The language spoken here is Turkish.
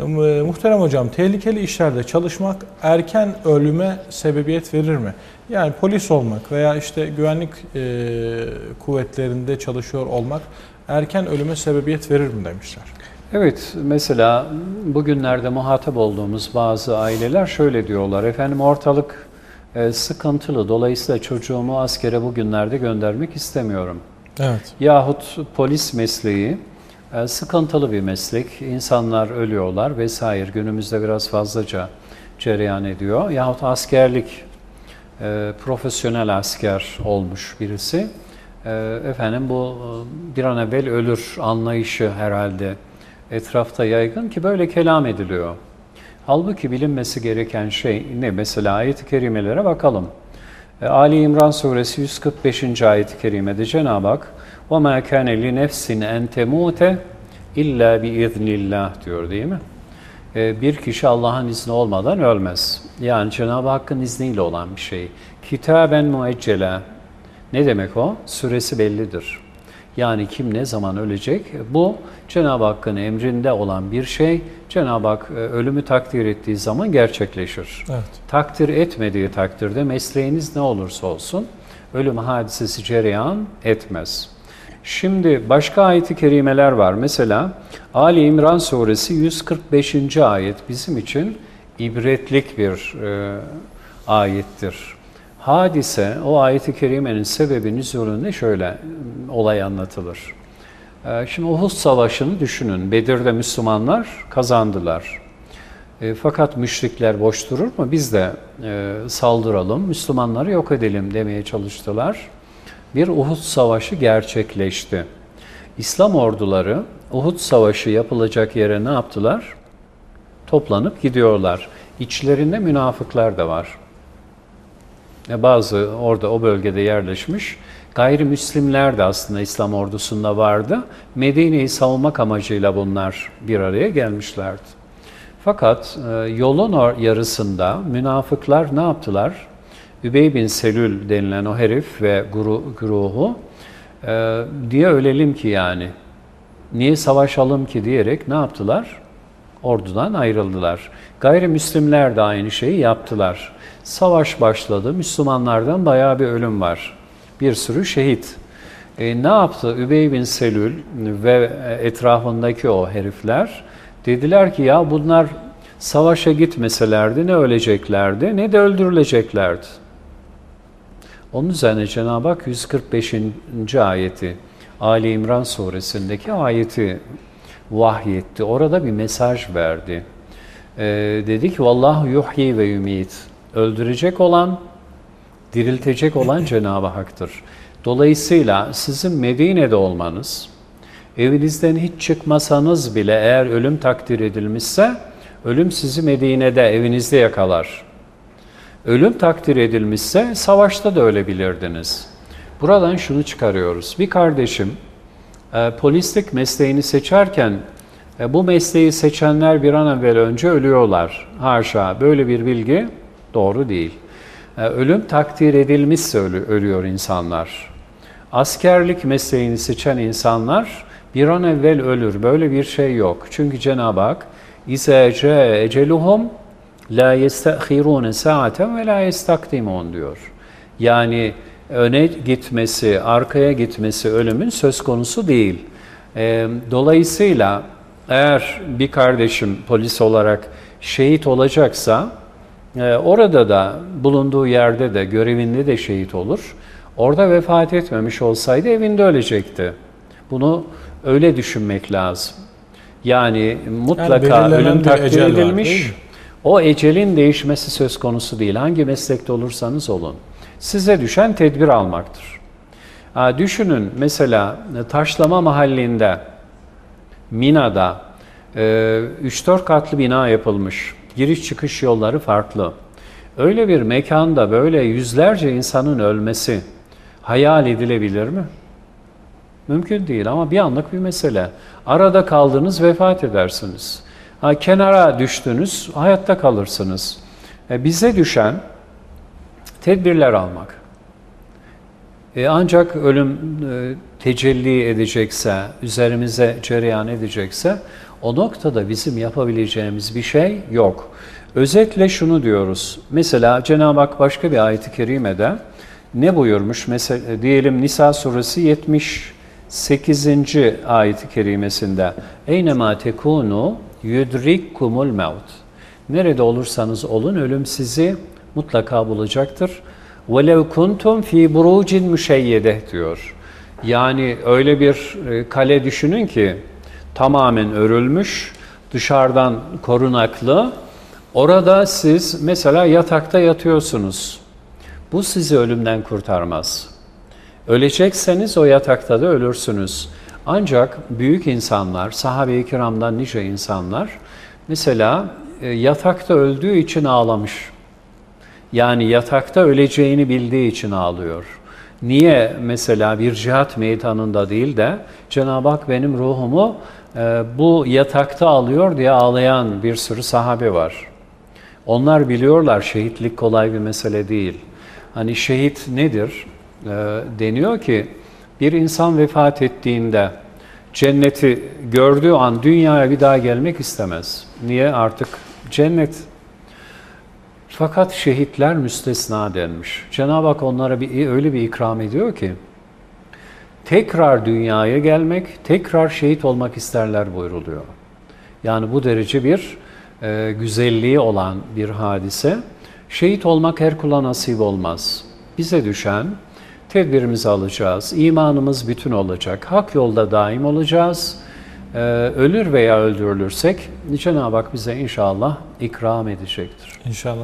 E, muhterem hocam, tehlikeli işlerde çalışmak erken ölüme sebebiyet verir mi? Yani polis olmak veya işte güvenlik e, kuvvetlerinde çalışıyor olmak erken ölüme sebebiyet verir mi demişler. Evet, mesela bugünlerde muhatap olduğumuz bazı aileler şöyle diyorlar. Efendim ortalık e, sıkıntılı, dolayısıyla çocuğumu askere bugünlerde göndermek istemiyorum. Evet. Yahut polis mesleği sıkıntılı bir meslek. İnsanlar ölüyorlar vesaire. Günümüzde biraz fazlaca cereyan ediyor. Yahut askerlik, e, profesyonel asker olmuş birisi. E, efendim bu bir an evvel ölür anlayışı herhalde etrafta yaygın ki böyle kelam ediliyor. Halbuki bilinmesi gereken şey ne? Mesela ayet-i kerimelere bakalım. Ali İmran suresi 145. ayet-i kerimede Cenab-ı Hak وَمَا كَانَ لِنَفْسٍ اَنْ تَمُوتَ اِلَّا بِاِذْنِ اللّٰهِ diyor değil mi? Ee, bir kişi Allah'ın izni olmadan ölmez. Yani Cenab-ı Hakk'ın izniyle olan bir şey. Kitaben mueccela. Ne demek o? Süresi bellidir. Yani kim ne zaman ölecek? Bu Cenab-ı Hakk'ın emrinde olan bir şey. Cenab-ı Hak e, ölümü takdir ettiği zaman gerçekleşir. Evet. Takdir etmediği takdirde mesleğiniz ne olursa olsun ölüm hadisesi cereyan etmez. Şimdi başka ayet-i kerimeler var. Mesela Ali İmran suresi 145. ayet bizim için ibretlik bir e, ayettir. Hadise, o ayet-i kerimenin sebebi nüzulünde şöyle olay anlatılır. E, şimdi Uhud Savaşı'nı düşünün. Bedir'de Müslümanlar kazandılar. E, fakat müşrikler boş durur mu? Biz de e, saldıralım, Müslümanları yok edelim demeye çalıştılar bir Uhud Savaşı gerçekleşti. İslam orduları Uhud Savaşı yapılacak yere ne yaptılar? Toplanıp gidiyorlar. İçlerinde münafıklar da var. Bazı orada o bölgede yerleşmiş gayrimüslimler de aslında İslam ordusunda vardı. Medine'yi savunmak amacıyla bunlar bir araya gelmişlerdi. Fakat e, yolun yarısında münafıklar ne yaptılar? Übey bin Selül denilen o herif ve guru, gruhu e, diye ölelim ki yani. Niye savaşalım ki diyerek ne yaptılar? Ordudan ayrıldılar. Gayrimüslimler de aynı şeyi yaptılar. Savaş başladı. Müslümanlardan bayağı bir ölüm var. Bir sürü şehit. E, ne yaptı Übey bin Selül ve etrafındaki o herifler? Dediler ki ya bunlar savaşa gitmeselerdi ne öleceklerdi ne de öldürüleceklerdi. Onun üzerine Cenab-ı Hak 145. ayeti Ali İmran suresindeki ayeti vahyetti. Orada bir mesaj verdi. Ee, dedi ki Vallahu yuhyi ve yumit. Öldürecek olan, diriltecek olan Cenab-ı Hak'tır. Dolayısıyla sizin Medine'de olmanız, evinizden hiç çıkmasanız bile eğer ölüm takdir edilmişse, ölüm sizi Medine'de, evinizde yakalar. Ölüm takdir edilmişse savaşta da ölebilirdiniz. Buradan şunu çıkarıyoruz. Bir kardeşim e, polislik mesleğini seçerken e, bu mesleği seçenler bir an evvel önce ölüyorlar. Haşa böyle bir bilgi doğru değil. E, ölüm takdir edilmişse ölü, ölüyor insanlar. Askerlik mesleğini seçen insanlar bir an evvel ölür. Böyle bir şey yok. Çünkü Cenab-ı Hak İzâ eceluhum La yestahirune saaten ve la yestakdimun diyor. Yani öne gitmesi, arkaya gitmesi ölümün söz konusu değil. E, dolayısıyla eğer bir kardeşim polis olarak şehit olacaksa e, orada da bulunduğu yerde de görevinde de şehit olur. Orada vefat etmemiş olsaydı evinde ölecekti. Bunu öyle düşünmek lazım. Yani mutlaka yani ölüm takdir edilmiş. Var, o ecelin değişmesi söz konusu değil. Hangi meslekte olursanız olun. Size düşen tedbir almaktır. Düşünün mesela e, taşlama mahallinde, Mina'da e, 3-4 katlı bina yapılmış. Giriş çıkış yolları farklı. Öyle bir mekanda böyle yüzlerce insanın ölmesi hayal edilebilir mi? Mümkün değil ama bir anlık bir mesele. Arada kaldınız vefat edersiniz. Ha, kenara düştünüz, hayatta kalırsınız. E, bize düşen tedbirler almak. E, ancak ölüm e, tecelli edecekse, üzerimize cereyan edecekse, O noktada bizim yapabileceğimiz bir şey yok. Özetle şunu diyoruz. Mesela Cenab-ı Hak başka bir ayet-i kerimede ne buyurmuş? Mesela diyelim Nisa suresi 78. ayet-i kerimesinde Eynema tekunu yudrikkumul mevt. Nerede olursanız olun ölüm sizi mutlaka bulacaktır. وَلَوْ كُنْتُمْ ف۪ي بُرُوجٍ مüşeyyede diyor. Yani öyle bir e, kale düşünün ki tamamen örülmüş, dışarıdan korunaklı. Orada siz mesela yatakta yatıyorsunuz. Bu sizi ölümden kurtarmaz. Ölecekseniz o yatakta da ölürsünüz. Ancak büyük insanlar, sahabe-i kiramdan nice insanlar mesela e, yatakta öldüğü için ağlamış. yani yatakta öleceğini bildiği için ağlıyor. Niye mesela bir cihat meydanında değil de Cenab-ı Hak benim ruhumu e, bu yatakta alıyor diye ağlayan bir sürü sahabe var. Onlar biliyorlar şehitlik kolay bir mesele değil. Hani şehit nedir? E, deniyor ki bir insan vefat ettiğinde cenneti gördüğü an dünyaya bir daha gelmek istemez. Niye? Artık cennet fakat şehitler müstesna denmiş. Cenab-ı Hak onlara bir, öyle bir ikram ediyor ki tekrar dünyaya gelmek, tekrar şehit olmak isterler buyruluyor. Yani bu derece bir e, güzelliği olan bir hadise. Şehit olmak her kula nasip olmaz. Bize düşen tedbirimizi alacağız, imanımız bütün olacak, hak yolda daim olacağız. Ee, ölür veya öldürülürsek Cenab-ı Hak bize inşallah ikram edecektir. İnşallah.